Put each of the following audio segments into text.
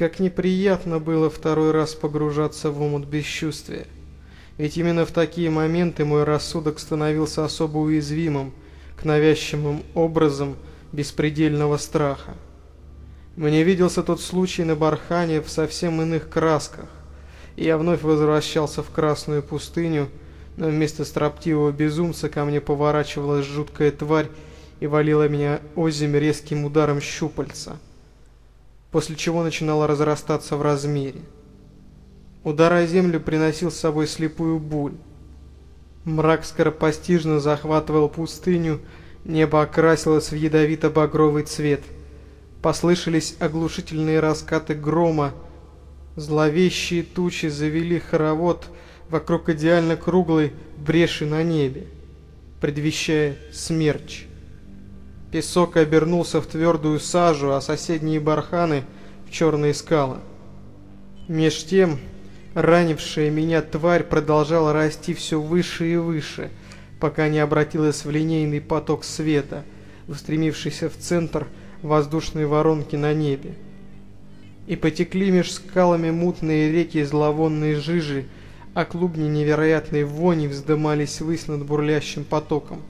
как неприятно было второй раз погружаться в омут бесчувствия. Ведь именно в такие моменты мой рассудок становился особо уязвимым к навязчивым образом беспредельного страха. Мне виделся тот случай на Бархане в совсем иных красках, и я вновь возвращался в Красную пустыню, но вместо строптивого безумца ко мне поворачивалась жуткая тварь и валила меня озимь резким ударом щупальца, после чего начинала разрастаться в размере. Удар о землю приносил с собой слепую боль. Мрак скоропостижно захватывал пустыню, небо окрасилось в ядовито-багровый цвет. Послышались оглушительные раскаты грома, зловещие тучи завели хоровод вокруг идеально круглой бреши на небе, предвещая смерч. Песок обернулся в твердую сажу, а соседние барханы в черные скалы. Меж тем Ранившая меня тварь продолжала расти все выше и выше, пока не обратилась в линейный поток света, устремившийся в центр воздушной воронки на небе. И потекли меж скалами мутные реки зловонной жижи, а клубни невероятной вони вздымались ввысь над бурлящим потоком.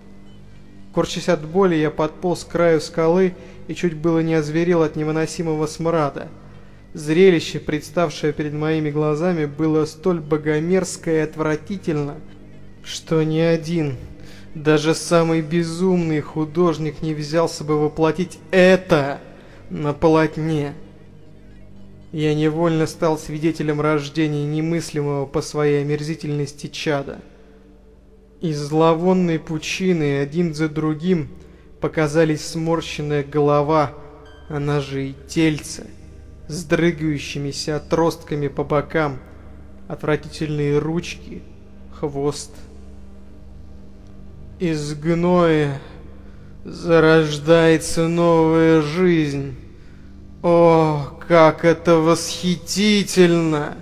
Корчась от боли, я подполз к краю скалы и чуть было не озверел от невыносимого смрада – Зрелище, представшее перед моими глазами, было столь богомерзко и отвратительно, что ни один, даже самый безумный художник не взялся бы воплотить это на полотне. Я невольно стал свидетелем рождения немыслимого по своей омерзительности чада. Из зловонной пучины один за другим показались сморщенная голова, она же и тельце — с дрыгающимися отростками по бокам, отвратительные ручки, хвост. Из гноя зарождается новая жизнь. О, как это восхитительно!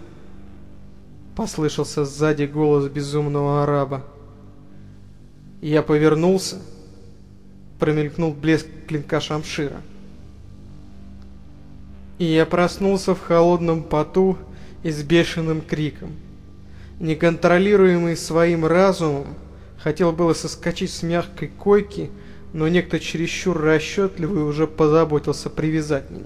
Послышался сзади голос безумного араба. Я повернулся, промелькнул блеск клинка шамшира и я проснулся в холодном поту и с бешеным криком. Неконтролируемый своим разумом, хотел было соскочить с мягкой койки, но некто чересчур расчетливый уже позаботился привязать меня.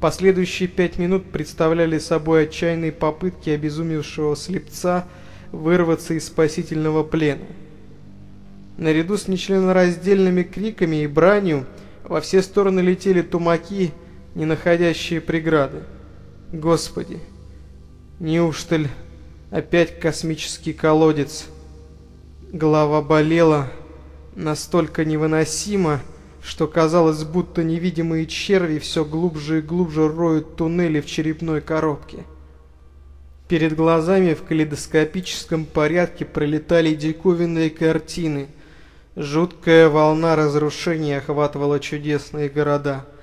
Последующие пять минут представляли собой отчаянные попытки обезумевшего слепца вырваться из спасительного плена. Наряду с нечленораздельными криками и бранью во все стороны летели тумаки, не находящие преграды. Господи, неужто ли опять космический колодец? Голова болела настолько невыносимо, что казалось, будто невидимые черви все глубже и глубже роют туннели в черепной коробке. Перед глазами в калейдоскопическом порядке пролетали диковинные картины. Жуткая волна разрушения охватывала чудесные города –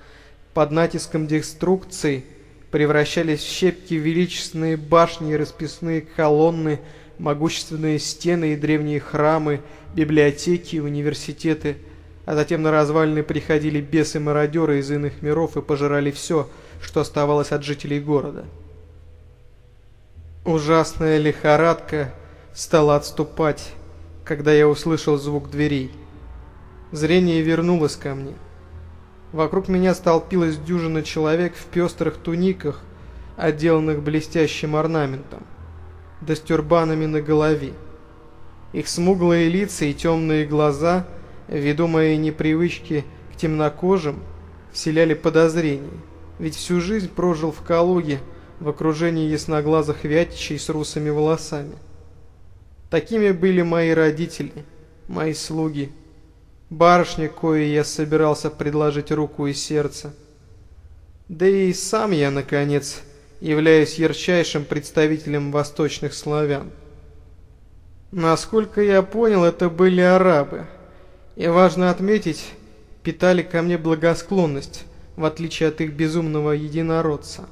под натиском деструкции превращались в щепки величественные башни и расписные колонны, могущественные стены и древние храмы, библиотеки и университеты, а затем на развалины приходили бесы-мародеры из иных миров и пожирали все, что оставалось от жителей города. Ужасная лихорадка стала отступать, когда я услышал звук дверей. Зрение вернулось ко мне. Вокруг меня столпилась дюжина человек в пестрых туниках, отделанных блестящим орнаментом, да с тюрбанами на голове. Их смуглые лица и темные глаза, ввиду моей непривычки к темнокожим, вселяли подозрения, ведь всю жизнь прожил в Калуге в окружении ясноглазых вятичей с русыми волосами. Такими были мои родители, мои слуги, барышня, кое я собирался предложить руку и сердце. Да и сам я, наконец, являюсь ярчайшим представителем восточных славян. Насколько я понял, это были арабы. И важно отметить, питали ко мне благосклонность, в отличие от их безумного единородца.